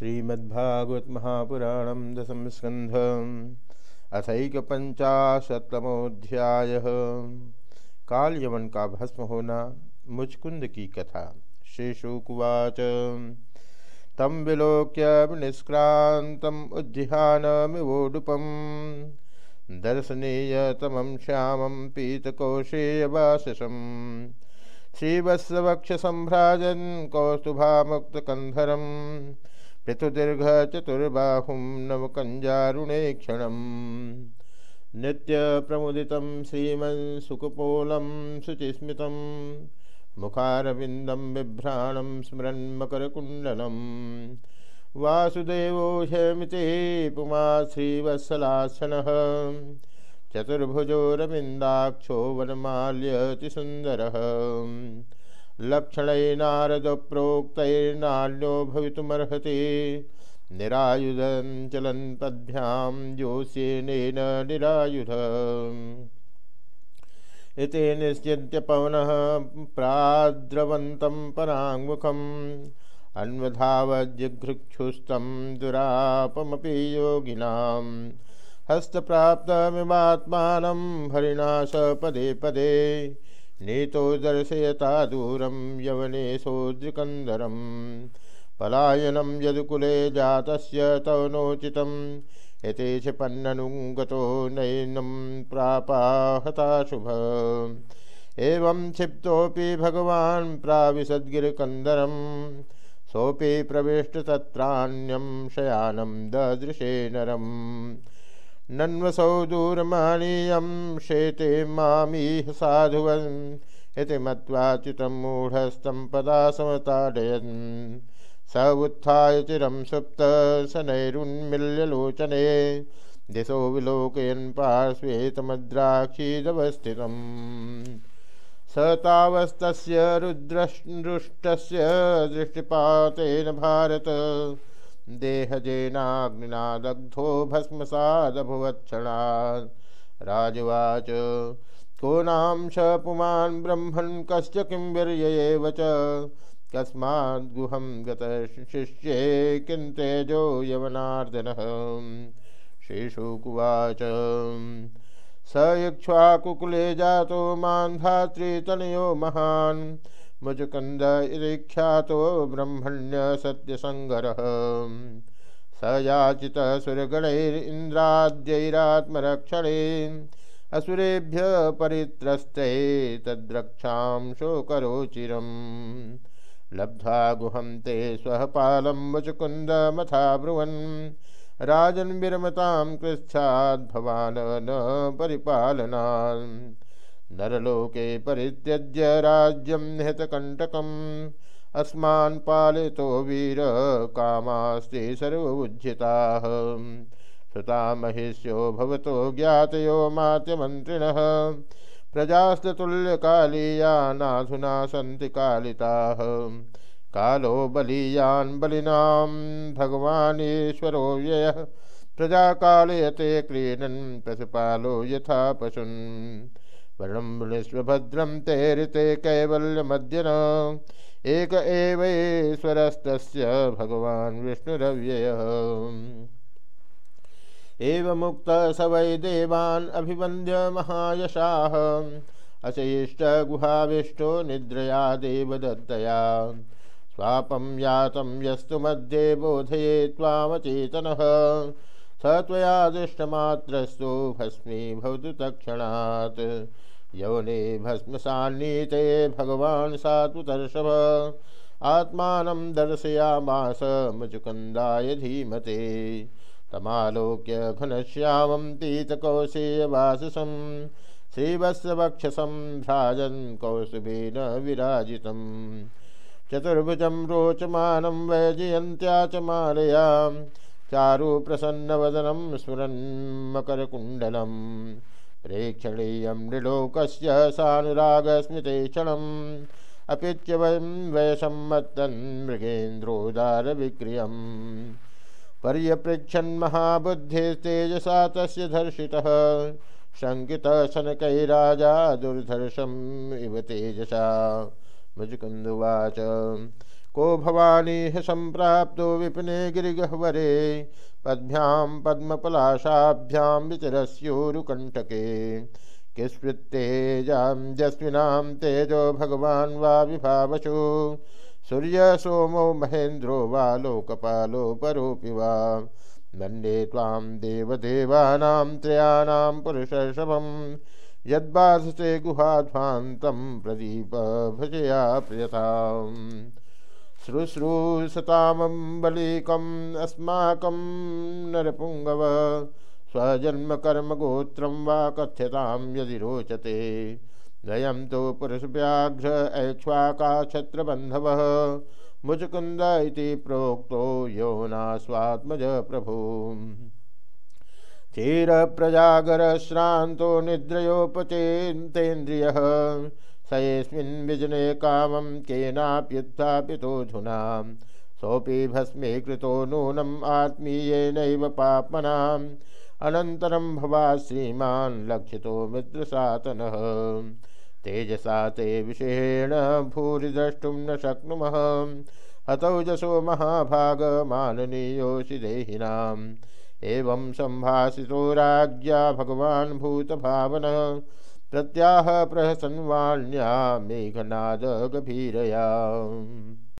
श्रीमद्भागवत महापुराण दशम स्कंध अथक पंचाशतमोध्याय काल यमन का भस्म होना मुचकुंद की कथा। शेषुकुवाच। तम विलोक्य निष्क्रांतम उज्जिहानमिवोडुपम दर्शनीय तमं श्यामं पीतकोशेयवासिषम् श्रीवत्सवक्षसम्भ्राजन् कौस्तुभामुक्तकन्धरम्। पृथुदीर्घ चतुर्बाहुं नवकञ्जारुणे क्षणम् नित्यप्रमुदितं श्रीमन्सुकुपोलं शुचिस्मितं मुखारविन्दं बिभ्राणं स्मरन् मकरकुण्डलम् वासुदेवो ह्यमिते पुमा श्रीवत्सलासनः चतुर्भुजो रविन्दाक्षो वनमाल्यतिसुन्दरः लक्षणैनारदप्रोक्तैर्नान्यो भवितुमर्हति। निरायुधं चलन् पद्भ्यां योस्येनेन निरायुध। इति निश्चित्य पवनः प्राद्रवन्तं पराङ्मुखम्। अन्वधावज्जिघृक्षुस्तं दुरापमपि योगिनां हस्तप्राप्तमिमात्मानं हरिणा स पदे पदे। नीतो दर्शयता दूरं यवनेशोद्रिकन्दरं पलायनं यदुकुले जातस्य तव नोचितं। यतेश पन्ननुगतो नैनं प्रापाहताशुभ एवं क्षिप्तोऽपि भगवान् प्राविशद्गिरिकन्दरं। सोऽपि प्रविष्ट तत्रान्यं शयानं ददृशे नरम्। नन्वसौ दूरमानीयं शेते मामीह साधुवन्, इति मत्वाच्युतं मूढस्तं पदा समताडयन् स उत्थाय चिरं सुप्त शनैरुन्मिल्यलोचने, दिशो विलोकयन् पार्श्वे तमद्राक्षीदवस्थितम् स तावस्तस्य रुद्ररुष्टस्य दृष्टिपातेन भारत। देहजेनाग्निना दग्धो भस्मसादभुवत्क्षणात् राजवाच, को नाम स पुमान् ब्रह्मन् कश्च किं वीर्येव च? कस्माद्गुहं गतशिष्ये किं तेजो यवनार्दनः? श्रीशुकुवाच स इक्ष्वाकुकुले जातो मान्धातृतनयो महान्। मुचुकंद ख्यातो ब्रह्मण्य सत्यसंगर। स याचित सुरगणैरिंद्राद्यैरात्मरक्षणे असुरेभ्य परित्रस्ते तद्रक्षां शोकरोचिरम् लब्ध्वा गुहं ते स्वः पालं मुचुकुन्दमथा ब्रुवन्। राजन् विरमतां कृच्छाद्भवान् न परिपालनान्। नरलोके परित्यज्य राज्यं निहतकण्टकम् अस्मान् पालितो वीर कामास्ते सर्वोज्झिताः श्रुता महिष्यो भवतो ज्ञातयो मात्यमन्त्रिणः। प्रजास्तुल्यकालीया नाधुना सन्ति कालिताः। कालो बलीयान् बलिनां भगवानीश्वरो व्ययः। प्रजाकालयते क्रीडन् पशुपालो यथा पशुन्। वर्णम्बुनिस्वभद्रं ते ऋते कैवल्यमद्यन एक एवैश्वरस्तस्य भगवान् विष्णुरव्ययः। एवमुक्त स वै देवान् अभिवन्द्य महायशाः। अशयिष्टगुहाविष्टो निद्रया देवदत्तया। स्वापं यातं यस्तु मध्ये बोधये त्वामचेतनः। स त्वया दृष्टमात्रस्तु भस्मी भवतु तत्क्षणात्। यवने भगवान् सात्वतर्षभ आत्मानं दर्शयामास मुचुकन्दाय धीमते। तमालोक्य घनश्यामं पीतकौशेयवाससं श्रीवत्सवक्षसं भ्राजन् कौसुभेन विराजितं चतुर्भुजं रोचमानं वैजयन्त्या च मालयां। चारुप्रसन्नवदनं स्फुरन्मकरकुण्डलम्। प्रेक्षणीयं नृलोकस्य सानुरागस्मिते क्षणम् अपि च वयं वयसम्मत्तन् मृगेन्द्रोदारविक्रियम्। पर्यपृच्छन् महाबुद्धिस्तेजसा तस्य शङ्कितः शनकैराजा दुर्धर्षम् इव तेजसा। मुजुकुन्दुवाच को भवानी संप्राप्तो विपिने गिरिगहवरे। पद्भ्यां पद्मपलाशाभ्यां विचरस्योरुकण्टके। किस्मृत्तेजां जस्विनां तेजो भगवान् वा विभावशु। सूर्य सोमो महेन्द्रो वा लोकपालो परोऽपि वा। मन्ये त्वां देवदेवानां त्रयाणां यद्बाधसे गुहाध्वान्तं प्रदीप भजया प्रियताम् शुश्रूषतामम्बलीकम् अस्माकं नरपुङ्गव। स्वजन्मकर्मगोत्रं वा कथ्यतां यदि रोचते। नयं तो पुरुषव्याघ्र ऐक्ष्वाका छत्रबन्धवः मुचकुन्द इति प्रोक्तो योनास्वात्मज प्रभु। क्षीरप्रजागरश्रान्तो निद्रयोपचेन्तेन्द्रियः स एस्मिन् विजने कामं केनाप्युत्थापितोऽधुना सोऽपि भस्मीकृतो नूनम् आत्मीयेनैव पाप्मनाम्। अनन्तरं भवा श्रीमान् लक्षितो मित्रसातनः तेजसा ते विषयेण भूरि द्रष्टुं न शक्नुमः। हतौ जसो महाभागमाननीयोऽसि देहिनाम्। एवं सम्भाषितो राज्ञा भगवान् भूतभावनः। प्रत्याह प्रहसन्वाण्या मेघनाद गभीरया